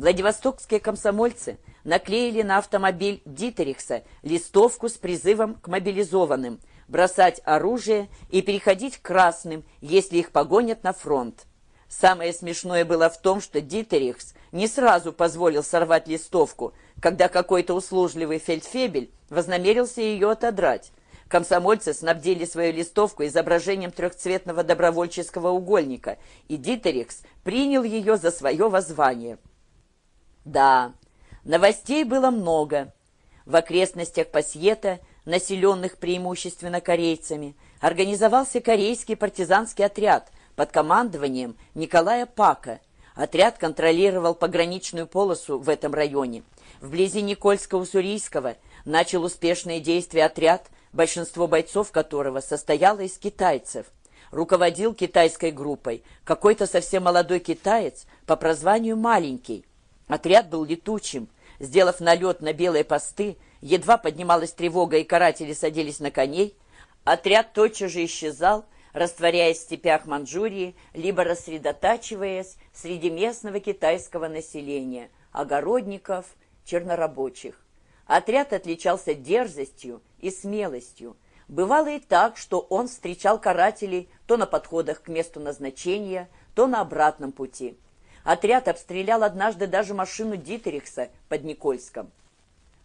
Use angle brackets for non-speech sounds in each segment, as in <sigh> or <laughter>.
Владивостокские комсомольцы наклеили на автомобиль Дитерихса листовку с призывом к мобилизованным бросать оружие и переходить к красным, если их погонят на фронт. Самое смешное было в том, что Дитерихс не сразу позволил сорвать листовку, когда какой-то услужливый фельдфебель вознамерился ее отодрать. Комсомольцы снабдили свою листовку изображением трехцветного добровольческого угольника, и Дитерикс принял ее за свое воззвание. Да, новостей было много. В окрестностях Пасьета, населенных преимущественно корейцами, организовался корейский партизанский отряд под командованием Николая Пака. Отряд контролировал пограничную полосу в этом районе. Вблизи Никольска-Уссурийского начал успешные действия отряд – большинство бойцов которого состояло из китайцев. Руководил китайской группой какой-то совсем молодой китаец по прозванию «Маленький». Отряд был летучим. Сделав налет на белые посты, едва поднималась тревога и каратели садились на коней, отряд тотчас же исчезал, растворяясь в степях Манчжурии, либо рассредотачиваясь среди местного китайского населения, огородников, чернорабочих. Отряд отличался дерзостью и смелостью. Бывало и так, что он встречал карателей то на подходах к месту назначения, то на обратном пути. Отряд обстрелял однажды даже машину Дитерихса под Никольском.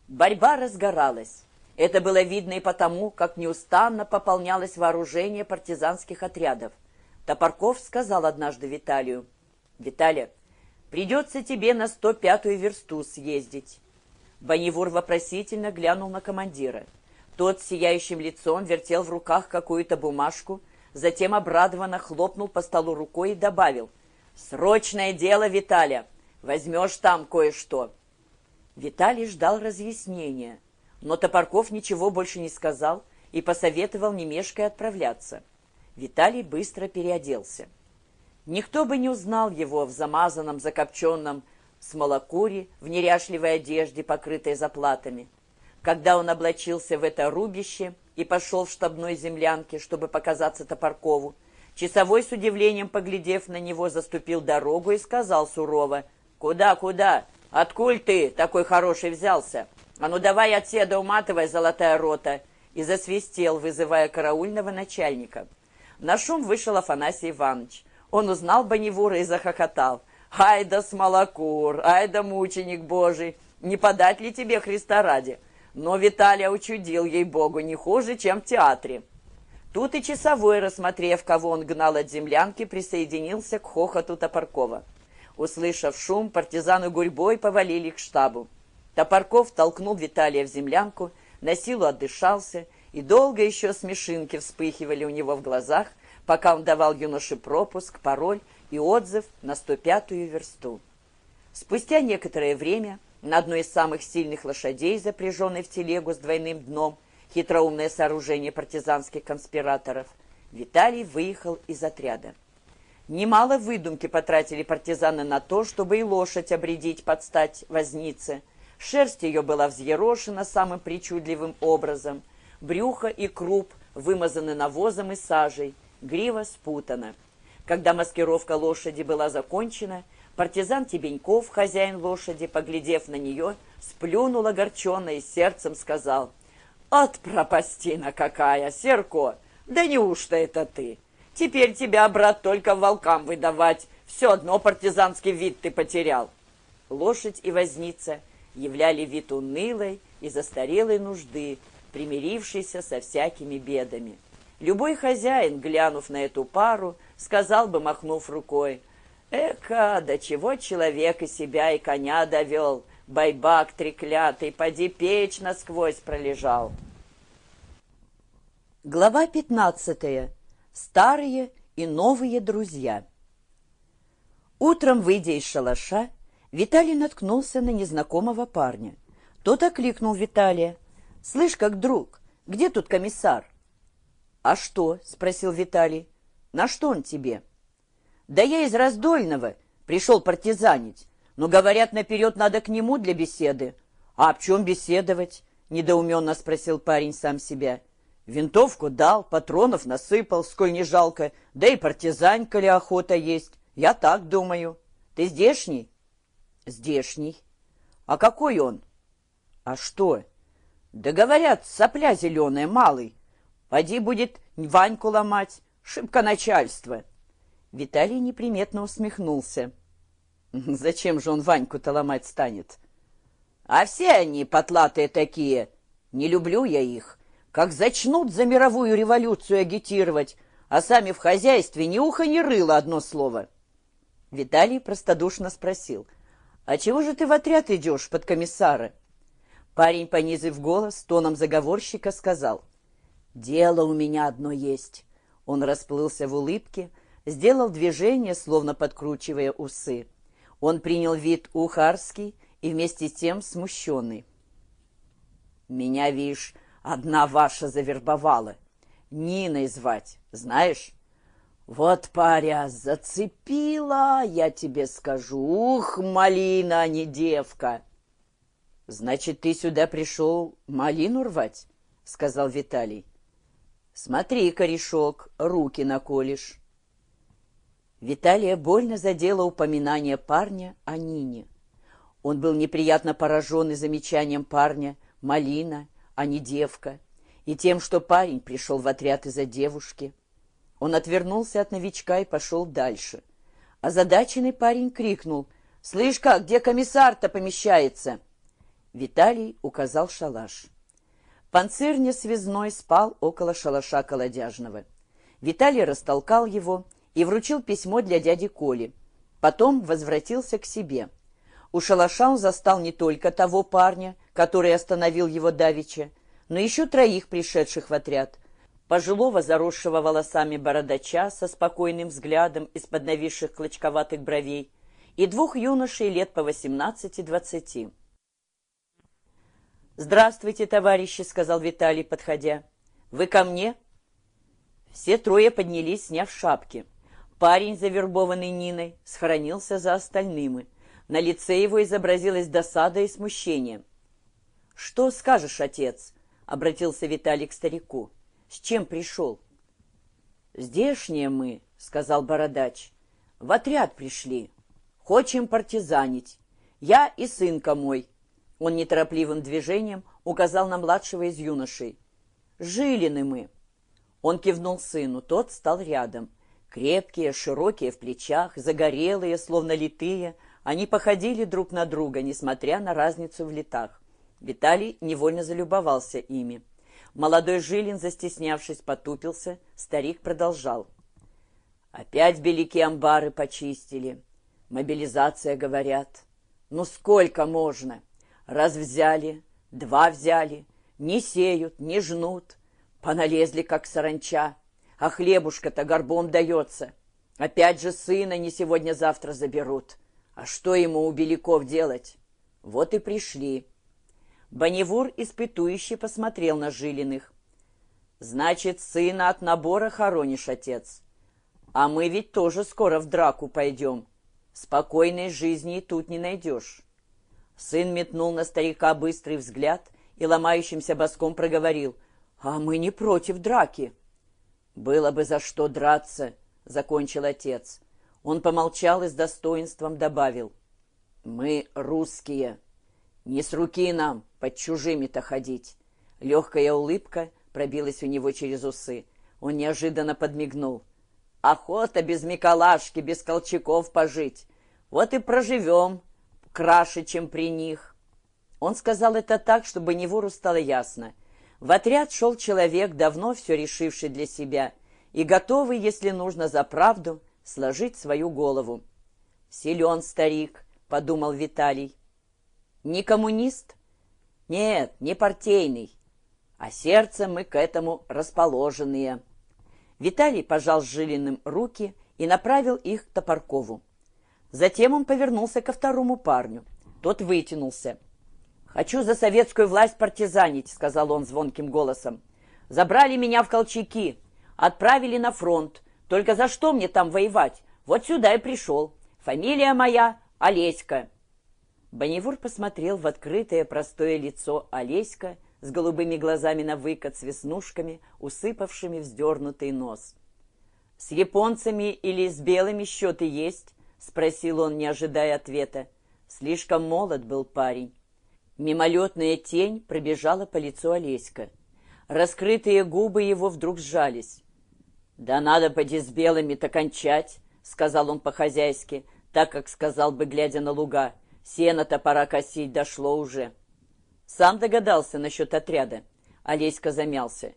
Борьба разгоралась. Это было видно и потому, как неустанно пополнялось вооружение партизанских отрядов. Топорков сказал однажды Виталию, «Виталия, придется тебе на 105-ю версту съездить. Бонневур вопросительно глянул на командира. Тот сияющим лицом вертел в руках какую-то бумажку, затем обрадованно хлопнул по столу рукой и добавил «Срочное дело, Виталя! Возьмешь там кое-что!» Виталий ждал разъяснения, но Топорков ничего больше не сказал и посоветовал немешкой отправляться. Виталий быстро переоделся. Никто бы не узнал его в замазанном, закопченном, смолокуре, в неряшливой одежде, покрытой заплатами. Когда он облачился в это рубище и пошел в штабной землянке, чтобы показаться Топоркову, часовой с удивлением, поглядев на него, заступил дорогу и сказал сурово, «Куда, куда? Откуль ты такой хороший взялся? А ну давай отседа уматывай, золотая рота!» и засвистел, вызывая караульного начальника. На шум вышел Афанасий Иванович. Он узнал Бонневура и захохотал – Ай да смолокур, ай да мученик Божий, не подать ли тебе Христа ради? Но Виталия учудил ей-богу не хуже, чем в театре. Тут и часовой, рассмотрев, кого он гнал от землянки, присоединился к хохоту Топоркова. Услышав шум, партизаны гурьбой повалили к штабу. Топорков толкнул Виталия в землянку, на силу отдышался, и долго еще смешинки вспыхивали у него в глазах, пока он давал юноше пропуск, пароль и отзыв на 105-ю версту. Спустя некоторое время на одной из самых сильных лошадей, запряженной в телегу с двойным дном, хитроумное сооружение партизанских конспираторов, Виталий выехал из отряда. Немало выдумки потратили партизаны на то, чтобы и лошадь обредить под стать вознице. Шерсть ее была взъерошена самым причудливым образом, брюхо и круп вымазаны навозом и сажей, грива спутана. Когда маскировка лошади была закончена, партизан Тебеньков, хозяин лошади, поглядев на нее, сплюнул огорченно и сердцем сказал, «От пропастина какая, Серко! Да неужто это ты? Теперь тебя, брат, только волкам выдавать, все одно партизанский вид ты потерял». Лошадь и возница являли вид унылой и застарелой нужды, примирившейся со всякими бедами. Любой хозяин, глянув на эту пару, сказал бы, махнув рукой, «Эка, до чего человек и себя, и коня довел, байбак треклятый, поди печь насквозь пролежал». Глава пятнадцатая. Старые и новые друзья. Утром, выйдя из шалаша, Виталий наткнулся на незнакомого парня. Тот окликнул Виталия. «Слышь, как друг, где тут комиссар?» «А что?» — спросил Виталий. На что он тебе? Да я из Раздольного пришел партизанить, но, говорят, наперед надо к нему для беседы. А об чем беседовать? Недоуменно спросил парень сам себя. Винтовку дал, патронов насыпал, сколь не жалко, да и партизань, коли охота есть. Я так думаю. Ты здешний? Здешний. А какой он? А что? Да говорят, сопля зеленая, малый. Поди будет Ваньку ломать, шибко начальство. Виталий неприметно усмехнулся. <laughs> Зачем же он Ваньку-то ломать станет? А все они потлатые такие. Не люблю я их. Как зачнут за мировую революцию агитировать, а сами в хозяйстве ни уха, ни рыло одно слово. Виталий простодушно спросил, «А чего же ты в отряд идешь под комиссара?» Парень, понизив голос, тоном заговорщика сказал, «Дело у меня одно есть». Он расплылся в улыбке, сделал движение, словно подкручивая усы. Он принял вид ухарский и вместе с тем смущенный. «Меня, видишь, одна ваша завербовала. Ниной звать, знаешь?» «Вот, паря, зацепила, я тебе скажу. Ух, малина, а не девка!» «Значит, ты сюда пришел малину рвать?» — сказал Виталий. «Смотри, корешок, руки наколешь». Виталия больно задело упоминание парня о Нине. Он был неприятно поражен и замечанием парня «малина, а не девка», и тем, что парень пришел в отряд из-за девушки. Он отвернулся от новичка и пошел дальше. Озадаченный парень крикнул «Слышь, как, где комиссар-то помещается?» Виталий указал шалаш. Панцирня связной спал около шалаша колодяжного. Виталий растолкал его и вручил письмо для дяди Коли. Потом возвратился к себе. У шалаша он застал не только того парня, который остановил его давеча, но еще троих пришедших в отряд. Пожилого, заросшего волосами бородача со спокойным взглядом из-под нависших клочковатых бровей и двух юношей лет по восемнадцати-двадцати. «Здравствуйте, товарищи», — сказал Виталий, подходя. «Вы ко мне?» Все трое поднялись, сняв шапки. Парень, завербованный Ниной, схоронился за остальными. На лице его изобразилась досада и смущение. «Что скажешь, отец?» — обратился Виталий к старику. «С чем пришел?» «Здешние мы», — сказал бородач. «В отряд пришли. Хочем партизанить. Я и сынка мой». Он неторопливым движением указал на младшего из юношей. «Жилины мы!» Он кивнул сыну, тот стал рядом. Крепкие, широкие в плечах, загорелые, словно литые, они походили друг на друга, несмотря на разницу в летах. Виталий невольно залюбовался ими. Молодой Жилин, застеснявшись, потупился, старик продолжал. «Опять великие амбары почистили. Мобилизация, говорят. Ну сколько можно?» Раз взяли, два взяли, не сеют, не жнут, поналезли, как саранча, а хлебушка-то горбом дается. Опять же сына не сегодня-завтра заберут. А что ему у Беляков делать? Вот и пришли. Бонневур испытующе посмотрел на Жилиных. «Значит, сына от набора хоронишь, отец. А мы ведь тоже скоро в драку пойдем. Спокойной жизни тут не найдешь». Сын метнул на старика быстрый взгляд и ломающимся боском проговорил. «А мы не против драки». «Было бы за что драться», — закончил отец. Он помолчал и с достоинством добавил. «Мы русские. Не с руки нам под чужими-то ходить». Легкая улыбка пробилась у него через усы. Он неожиданно подмигнул. «Охота без Миколашки, без Колчаков пожить. Вот и проживем краше, чем при них. Он сказал это так, чтобы Невору стало ясно. В отряд шел человек, давно все решивший для себя, и готовый, если нужно за правду, сложить свою голову. «Силен старик», — подумал Виталий. «Не коммунист? Нет, не партийный. А сердцем мы к этому расположенные». Виталий пожал Жилиным руки и направил их к Топоркову. Затем он повернулся ко второму парню. Тот вытянулся. «Хочу за советскую власть партизанить», — сказал он звонким голосом. «Забрали меня в Колчаки, отправили на фронт. Только за что мне там воевать? Вот сюда и пришел. Фамилия моя Олеська». Бонневур посмотрел в открытое простое лицо Олеська с голубыми глазами на выкат, с веснушками, усыпавшими вздернутый нос. «С японцами или с белыми счеты есть?» — спросил он, не ожидая ответа. Слишком молод был парень. Мимолетная тень пробежала по лицу Олеська. Раскрытые губы его вдруг сжались. «Да надо поди с белыми-то кончать», — сказал он по-хозяйски, так как сказал бы, глядя на луга. «Сено-то пора косить, дошло уже». Сам догадался насчет отряда. Олеська замялся.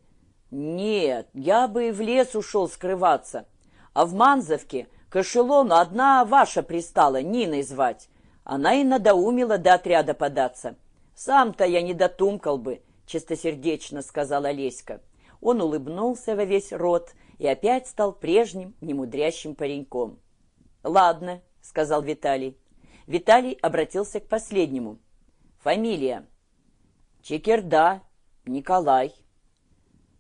«Нет, я бы и в лес ушел скрываться. А в Манзовке к эшелону одна ваша пристала, Ниной звать. Она и надоумила до отряда податься. Сам-то я не дотумкал бы, чистосердечно сказал Олеська. Он улыбнулся во весь рот и опять стал прежним немудрящим пареньком. «Ладно», — сказал Виталий. Виталий обратился к последнему. «Фамилия?» «Чекерда, Николай».